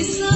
It's